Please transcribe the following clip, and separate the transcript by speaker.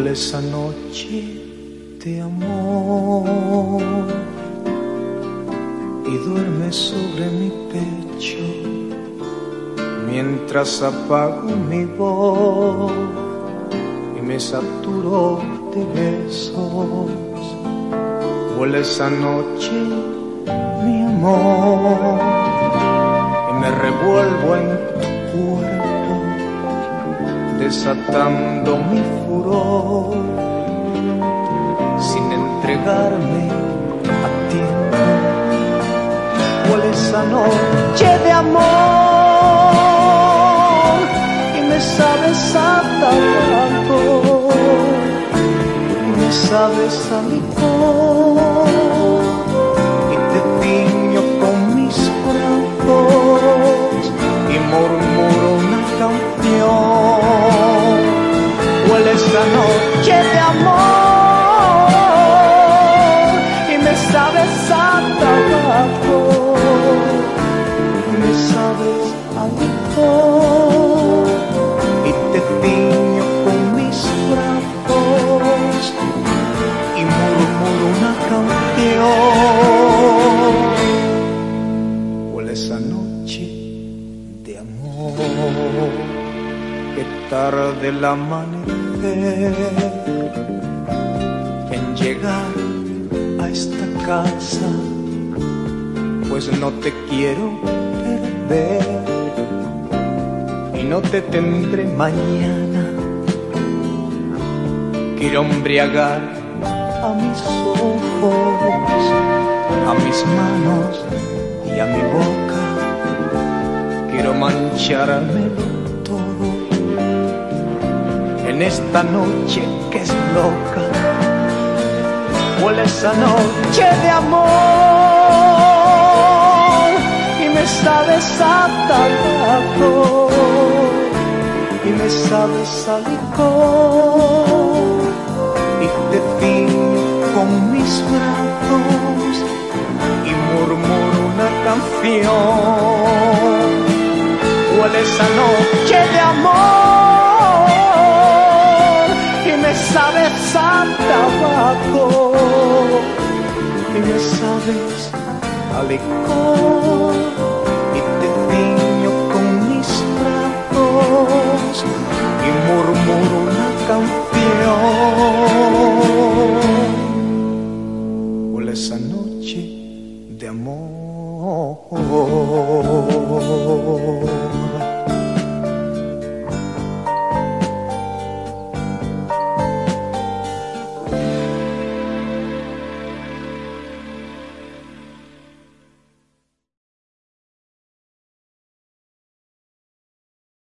Speaker 1: Huele esa noche de amor y duerme sobre mi pecho mientras apago mi voz y me saturo de besos. Huele esa noche mi amor y me revuelvo en tu cuerpo desatando mi furor sin entregarme a tiempo. Huele esa noche de amor y me sabes a y me sabes a licor noche de amor y me sabes a tabaco me sabes a licor y te tiño con mis brazos y murmuro una canción. Huele esa noche de amor que tarde el amanecer en llegar a esta casa, pues no te quiero perder y no te tendré mañana. Quiero embriagar a mis ojos, a mis manos y a mi boca. Quiero manchármelo todo esta noche que es loca. Huele esa noche de amor y me sabes a tabaco y me sabes a y te tiño con mis brazos y murmuro una canción. Huele esa noche tabaco y me sabes a licor y te tiño con mis brazos y murmuro una canción. Huele esa noche de amor.